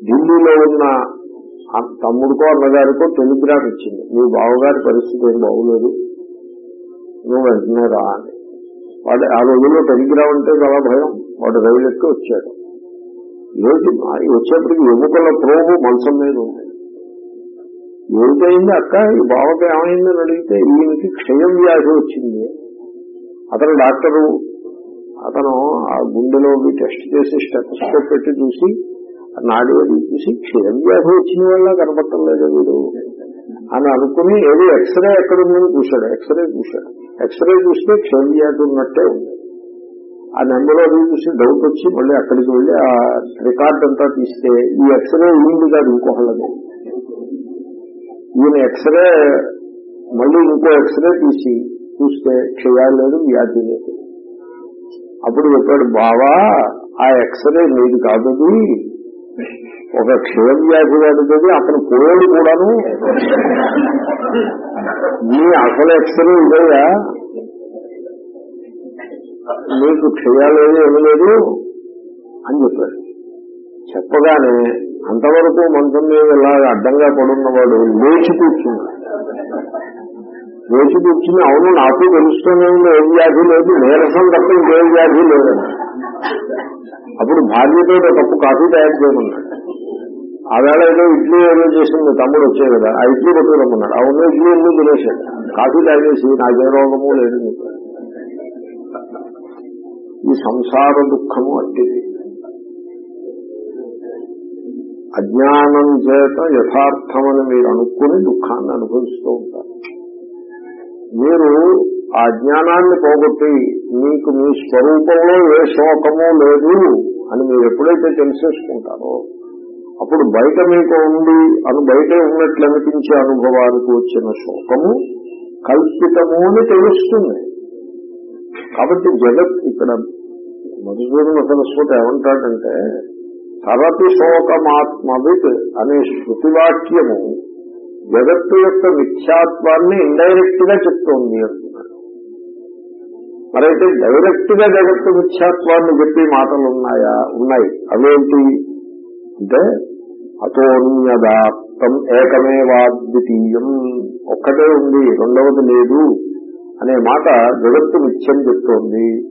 ఢిల్లీలో ఉన్న తమ్ముడికో అన్నగారికో టెలిగ్రామ్ ఇచ్చింది. మీ బావగారి పరిస్థితి ఏం బాగులేదు నువ్వు వెంటనే రా అని. వాడు ఆ రోజుల్లో టెలిగ్రామ్ అంటే చాలా భయం. వాడు రైలు ఎక్కి వచ్చాడు. ఏమిటి? మా- వచ్చేప్పటికి ఎముకల ప్రోగు మంచం మీద ఉంది. ఏమిటైంది అక్క? ఈ బావకి ఏమైందని అడిగితే ఈయనకి క్షయం వ్యాధి వచ్చింది. అతను డాక్టరు. అతను ఆ గుండెలో టెస్ట్ చేసి స్టెటస్కోప్ పెట్టి చూసి ఆ అది చూసి క్షయం వ్యాధి వచ్చిన వల్ల కనపడటం లేదు వీడు? అని అనుకుని ఏదో ఎక్స్రే ఎక్కడ ఉందని చూశాడు. ఎక్స్రే చూశాడు. ఎక్స్రే చూస్తే క్షయం వ్యాధి ఉన్నట్టే ఉంది. ఆ నెంబర్ అది చూసి డౌట్ వచ్చి మళ్ళీ అక్కడికి వెళ్ళి ఆ రికార్డ్ అంతా తీస్తే ఈ ఎక్స్రే ఉంది కాదు ఇంకోహళ్ళది ఈయన ఎక్స్రే మళ్ళీ ఇంకో ఎక్స్రే తీసి చూస్తే క్షయాలు లేదు వ్యాధి లేదు. అప్పుడు చెప్పాడు బావా ఆ ఎక్స్రే నీది కాదు ఒక క్షయ వ్యాధి వాడిది అతను పోయాడు కూడాను. నీ అసలు ఎక్స్రే ఇదయ్యా. మీకు క్షయాలేదు ఏమి లేదు అని చెప్పాడు. చెప్పగానే అంతవరకు మంచం మీద ఇలాగ అడ్డంగా పడున్నవాడు లేచి కూర్చున్నాడు. లేచి కూర్చుని అవును నాకు తెలుస్తూనే ఉంది ఏ వ్యాధి లేదు నీరసం తప్ప ఇంకే వ్యాధి లేదండి అప్పుడు భార్యతో తప్పు కాఫీ తయారు చేయమన్నాడు. ఆవేళ ఏదో ఇడ్లీ ఏదో చేసింది తమ్ముడు వచ్చే కదా ఆ ఇడ్లీ పట్టుకురమ్మన్నాడు అవును ఇడ్లీ ఎందుకు తినేసాడు కాఫీ తయారు చేసి నాకే రోగము లేదు చెప్పాడు. ఈ సంసార దుఃఖము అట్టిది. అజ్ఞానం చేత యథార్థమని మీరు అనుకుని దుఃఖాన్ని అనుభవిస్తూ ఉంటారు. మీరు ఆ జ్ఞానాన్ని పోగొట్టి మీకు మీ స్వరూపంలో ఏ శోకము లేదు అని మీరు ఎప్పుడైతే తెలిసేసుకుంటారో అప్పుడు బయట మీకు ఉండి అను బయట ఉన్నట్లు అనిపించే అనుభవానికి వచ్చిన శోకము కల్పితము అని తెలుస్తుంది. కాబట్టి జగత్ ఇక్కడ మధుసూదన సరస్వతి ఏమంటాడంటే సరతి శోకమాత్మవిత్ అనే శృతివాక్యము జగత్తు యొక్క మిథ్యాత్వాన్ని ఇండైరెక్ట్గా చెప్తోంది అంటున్నాడు. మరైతే డైరెక్ట్గా జగత్తు మిథ్యాత్వాన్ని చెప్పే మాటలు ఉన్నాయా. ఉన్నాయి అవేంటి? అంటే అతోన్యదాప్తం ఏకమేవాద్వితీయం. ఒక్కటే ఉంది రెండవది లేదు. అనే మాట జగత్తు నిత్యం చెప్తోంది.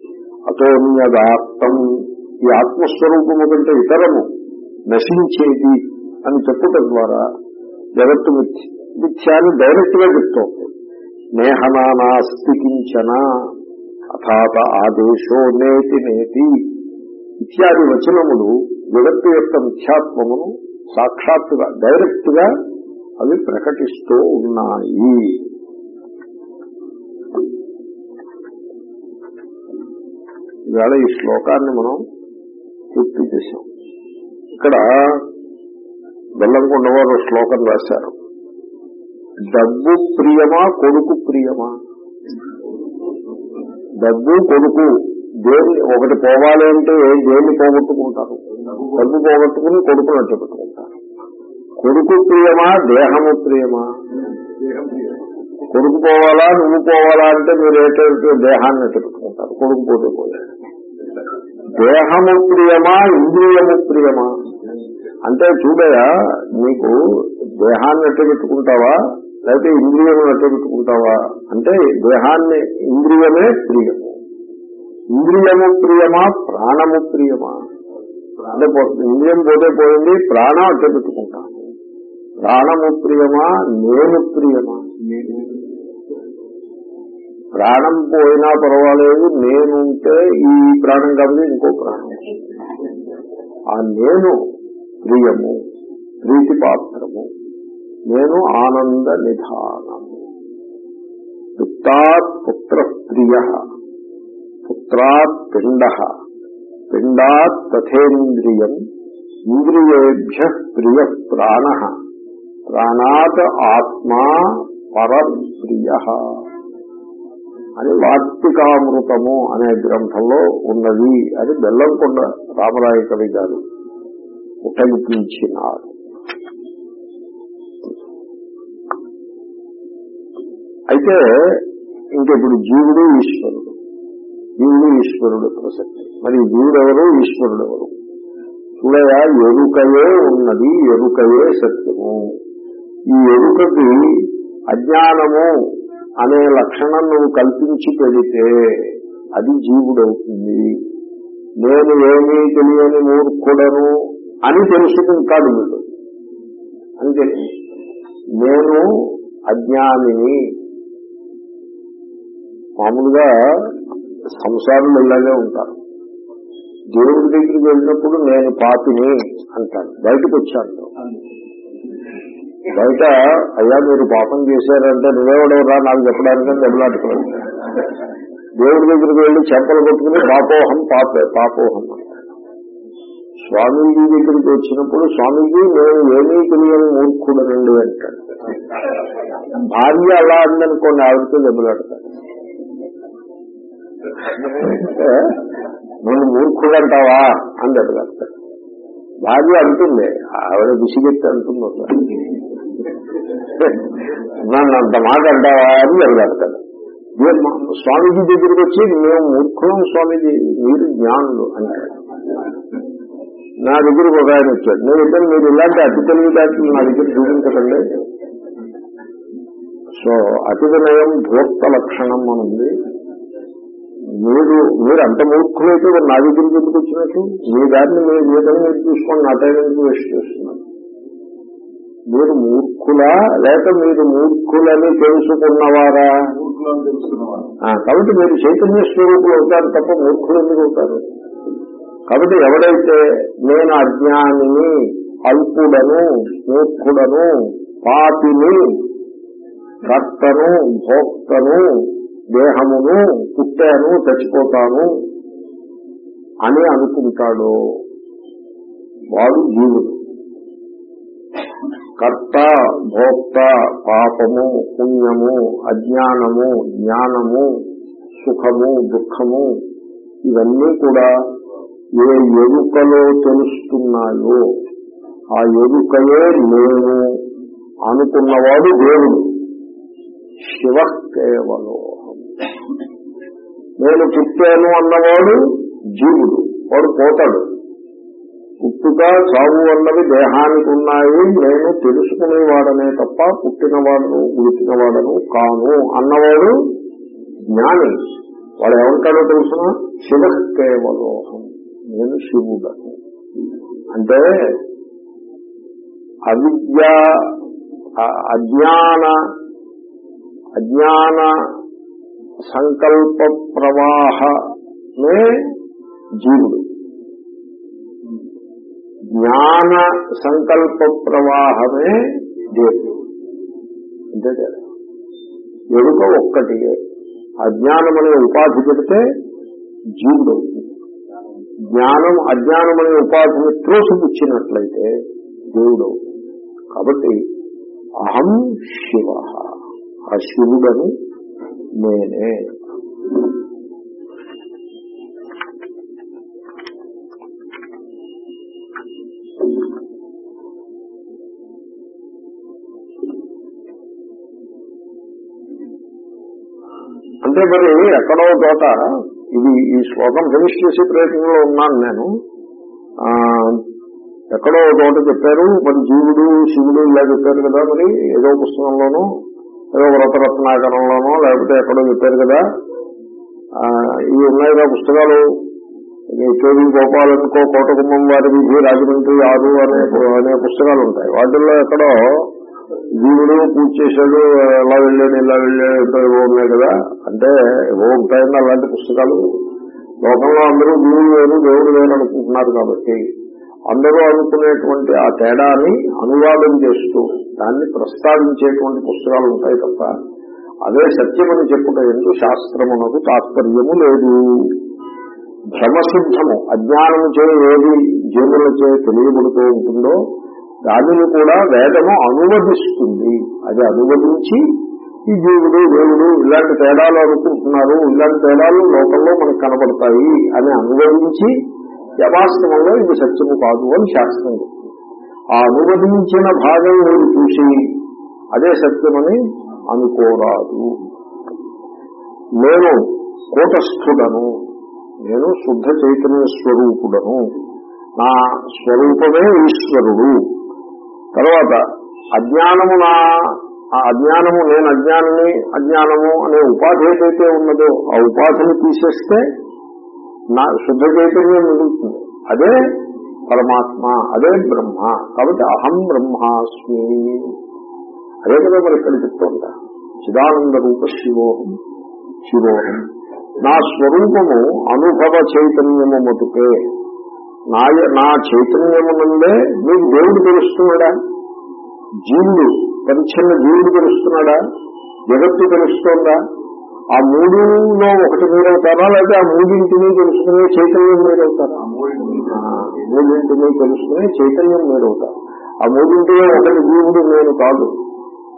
అతోన్యదాత్తం. ఈ ఆత్మస్వరూపము కంటే ఇతరము నశించేది అని చెప్పుట ద్వారా జగత్తు మిథ్య మిథ్యాన్ని డైరెక్ట్గా చెప్తోంది. నేహనానాస్తి కించన. అథాత ఆదేశో నేతి నేతి. ఇత్యాది వచనములు జగత్తు యొక్క మిథ్యాత్మమును సాక్షాత్తుగా డైరెక్ట్గా అవి ప్రకటిస్తూ ఉన్నాయి. ఈవేళ ఈ శ్లోకాన్ని మనం పూర్తి చేశాం. ఇక్కడ బెల్లంకొండ వారు శ్లోకం రాశారు. డబ్బు ప్రియమా కొడుకు ప్రియమా? డబ్బు కొడుకు దేని ఒకటి పోవాలి అంటే దేన్ని పోగొట్టుకుంటారు. డబ్బు పోగొట్టుకుని కొడుకు అట్టు పెట్టుకుంటారు. కొడుకు ప్రియమా దేహము ప్రియమా? కొడుకు పోవాలా నువ్వు పోవాలా అంటే మీరు ఏంటంటే దేహాన్ని అట్టు పెట్టుకుంటారు కొడుకు పోతే పోలేదు. దేహము ప్రియమా ఇంద్రియము ప్రియమా? అంటే చూడయా నీకు దేహాన్ని ఎట్ట పెట్టుకుంటావా? లేకపోతే ఇంద్రియము ఎట్ట పెట్టుకుంటావా? అంటే దేహాన్ని ఇంద్రియమే ప్రియము. ఇంద్రియము ప్రియమా ప్రాణము ప్రియమా? అంటే పో- ఇంద్రియం పోతే పోయింది ప్రాణం అట్ట పెట్టుకుంటాను ప్రాణము ప్రియమా నేను ప్రియమా? ప్రాణం పోయినా పర్వాలేదు నేనుంటే ఈ ప్రాణం కాబట్టి ఇంకో ప్రాణం. ఆ నేను ప్రియము ప్రీతిపాత్రము నేను ఆనంద నిధానము. పుత్తాత్ పుత్ర ప్రియ పుత్రాత్ పిండ పిండాత్ తథేంద్రియం ఇంద్రియేభ్య ప్రియ ప్రాణ ప్రాణాత్ ఆత్మా పరప్రియ. అని వార్తికామృతము అనే గ్రంథంలో ఉన్నది. అని బెల్లంకొండ రామరాయ కవి గారు ఉటంకించినారు అయితే ఇంక ఇప్పుడు జీవుడు ఈశ్వరుడు. జీవుడు ఈశ్వరుడు ప్రసక్తి. మరి జీవుడు ఎవరు ఈశ్వరుడు ఎవరు చూడయా ఎరుకయే ఉన్నది ఎరుకయే సత్యము. ఈ ఎరుకకి అజ్ఞానము అనే లక్షణం నువ్వు కల్పించి పెడితే అది జీవుడవుతుంది. నేను ఏమీ తెలియని మూర్ఖుడను అని తెలుసుకుంటాడు వీడు. అంతే. నేను అజ్ఞానిని. మామూలుగా సంసారంలో ఇలాగే ఉంటారు. దేవుడి దగ్గరికి వెళ్ళినప్పుడు నేను పాపిని అంటాడు. బయటకు వచ్చాడు బయట అయ్యా మీరు పాపం చేశారంటే నువ్వెవడవరా నాకు చెప్పడానికి దెబ్బలాడుకోవాలి దేవుడి దగ్గరికి వెళ్ళి చెంపలు కొట్టుకుని పాపోహం పాపే పాపోహం. స్వామీజీ దగ్గరికి వచ్చినప్పుడు స్వామీజీ నేను ఏమీ తెలియని మూర్ఖుడనండి అంటాడు. భార్య అలా అందనుకోండి ఆవిడతో దెబ్బలాడతాడు. నువ్వు మూర్ఖుడు అంటావా అని దెబ్బలాడతాడు. భార్య అంటుంది ఆవిడ విసిగెత్తి అంటుంది. నన్ను అంత మాట అంటావా అని దెబ్బలాడతాడు మీరు స్వామీజీ దగ్గరికి వచ్చి మేము మూర్ఖులం స్వామీజీ మీరు జ్ఞానులు అంటాడు నా దగ్గరకు ఒక ఆయన వచ్చాడు. నేను ఇద్దరు మీరు ఇలాంటి అతి తెలివితేటలు నా దగ్గర చూపించకండి సో అతి వినయం భోక్త లక్షణం అని ఉంది మీరు మీరు అంత మూర్ఖులైతే నా దగ్గరికి ఎందుకు వచ్చినట్టు? మీ దారిని మీరు జీవితం మీరు చూసుకోండి నా టైం ఎందుకు వేస్ట్ చేస్తున్నారు. మీరు మూర్ఖులా? లేక మీరు మూర్ఖులని తెలుసుకున్నవారా? కాబట్టి మీరు చైతన్య స్వరూపులు అవుతారు తప్ప మూర్ఖులు ఎందుకు అవుతారు? కాబట్టి ఎవడైతే నేను అజ్ఞానిని అల్పుడను మూర్ఖుడను పాపిని కర్తను భోక్తను దేహమును పుట్టాను చచ్చిపోతాను అని అనుకుంటాడు వాడు జీవుడు. కర్త భోక్త పాపము పుణ్యము అజ్ఞానము జ్ఞానము సుఖము దుఃఖము ఇవన్నీ కూడా ఏ ఎరుకలో తెలుస్తున్నాయో ఆ ఎరుకయే నేను అనుకున్నవాడు దేవుడు. శివ కేవలోహం నేను పుట్టాను అన్నవాడు జీవుడు. వాడు పోతాడు. పుట్టుక చావు అన్నవి దేహానికి ఉన్నాయి నేను తెలుసుకునేవాడనే తప్ప పుట్టినవాడను ఉడికినవాడను కాను అన్నవాడు జ్ఞాని. వాడు ఏమంటాడో తెలుసిన శివ కేవలోహం నేను శివుడను. అంటే అవిద్య అజ్ఞాన అజ్ఞాన సంకల్ప ప్రవాహమే జీవుడు. జ్ఞాన సంకల్ప ప్రవాహమే దేవుడు అంతే తేడా ఎరుక ఒక్కటియే. అజ్ఞానం అనే ఉపాధి పెడితే జీవుడు. జ్ఞానం అజ్ఞానం అనే ఉపాధిని త్రోసిపుచ్చినట్లయితే దేవుడు కాబట్టి అహం శివ. ఆ శివుడను నేనే. అంటే మరి ఎక్కడో చోట. ఇది ఈ శ్లోకం ఫినిష్ చేసే ప్రయత్నంలో ఉన్నాను నేను. ఎక్కడో ఒక చోట చెప్పారు మరి జీవుడు శివుడు ఇలా చెప్పారు కదా మరి ఏదో పుస్తకంలోనూ ఏదో వ్రతరత్నాకరంలోనో లేకపోతే ఎక్కడో చెప్పారు కదా. ఇవి ఉన్నాయి కదా పుస్తకాలు. కేవీ గోపాల్ అనుకో కోటకుమ్మం వారి విధి రాజమండ్రి ఆరు అనే అనే పుస్తకాలు ఉంటాయి. వాటిల్లో ఎక్కడో జీవుడు పూజ చేశాడు ఎలా వెళ్ళాడు ఇలా వెళ్ళాడు ఉన్నాయి కదా. అంటే ఏవో ఉంటాయన్న అలాంటి పుస్తకాలు. లోకంలో అందరూ గురువు వేరు దేవుడు వేరు అనుకుంటున్నారు కాబట్టి అందరూ అనుకునేటువంటి ఆ తేడాని అనువాదం చేస్తూ దాన్ని ప్రస్తావించేటువంటి పుస్తకాలు ఉంటాయి తప్ప అదే సత్యమని చెప్పుట ఎందు శాస్త్రమునకు తాత్పర్యము లేదు. భ్రమశుద్ధము అజ్ఞానము చే ఏది జీవుల చే తెలియబడుతూ ఉంటుందో దానిని కూడా వేదము అనువదిస్తుంది. అది అనువదించి ఈ జీవుడు దేవుడు ఇలాంటి తేడాలు అనుకుంటున్నారు. ఇలాంటి తేడాలు లోకంలో మనకు కనబడతాయి అని అనువదించి యవాస్తవంలో ఇది సత్యము కాదు అని శాస్త్రం చెప్తుంది. ఆ అనువదించిన భాగం మీరు చూసి అదే సత్యమని అనుకోరాదు. నేను కూటస్థుడను నేను శుద్ధ చైతన్య స్వరూపుడను. నా స్వరూపమే ఈశ్వరుడు. తర్వాత అజ్ఞానము నా ఆ అజ్ఞానము నేను అజ్ఞానమే అజ్ఞానము అనే ఉపాధి ఏదైతే ఉన్నదో ఆ ఉపాధిని తీసేస్తే నా శుద్ధ చైతన్యం మిగులుతుంది. అదే పరమాత్మ అదే బ్రహ్మ. కాబట్టి అహం బ్రహ్మాస్మి. అదే కదా మరి ఇక్కడ చెప్తుంటా చిదానంద రూప శివోహం శివోహం. నా స్వరూపము అనుభవ చైతన్యము మటుకే. నా నా చైతన్యము నుండే మీకు దేవుడు తెలుస్తున్నాడా? జీవుడు. పరిచ్ఛన్న జీవుడు తెలుస్తున్నాడా? జగత్తు తెలుస్తోందా? ఆ మూడులో ఒకటి మీరవుతారా లేకపోతే ఆ మూడింటిని తెలుసుకునే చైతన్యం మీరవుతారా ఆ, మూడింటిని తెలుసుకునే చైతన్యం మీరవుతారు ఆ మూడింటిలో ఒకటి జీవుడు నేను కాదు.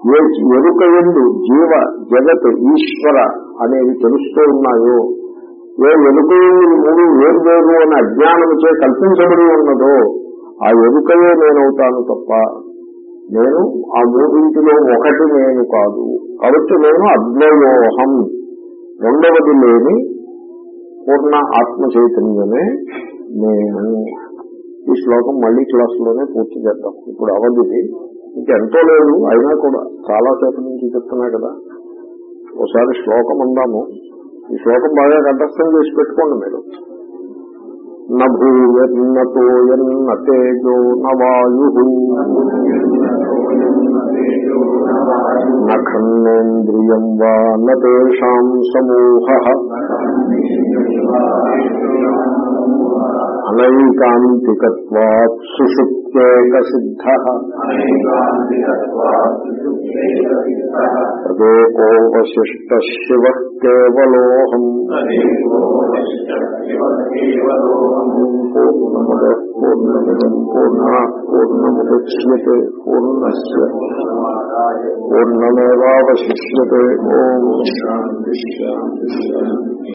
ఏ ఎరుక ఎందు జీవ జగత్ ఈశ్వర అనేవి తెలుస్తూ ఉన్నాయో ఏ ఎరుక ఎందు మూడు వేరు వేరు అనే అజ్ఞానముచే కల్పించబడి ఉన్నదో ఆ ఎరుకయే నేనవుతాను తప్ప నేను ఆ మూడింటిలో ఒకటి నేను కాదు. కాబట్టి నేను అద్వయోహం రెండవది లేని పూర్ణ ఆత్మ చైతన్యమే నేను. ఈ శ్లోకం మళ్ళీ క్లాసులోనే పూర్తి చేద్దాం. ఇప్పుడు అవధిది ఇంకెంతో లేదు అయినా కూడా చాలా సేపు నుంచి చెప్తున్నా కదా. ఒకసారి శ్లోకం అందాము. ఈ శ్లోకం బాగా కంఠస్థం చేసి పెట్టుకోండి మీరు. నూయన్నతోయన్న తేజో నవాయు నఖన్నేంద్రియం వా నేషాం సమూహ అనైకాంతికత్వాత్ సుషుప్త్యేక సిద్ధ తదేకో శివ కేవలోహం పూర్ణమద పూర్ణమిదం పూర్ణ పూర్ణముద్యతే పూర్ణస్ పూర్ణమేవాశిష్యతే ఓం శాంతి శాంతి శాంతి।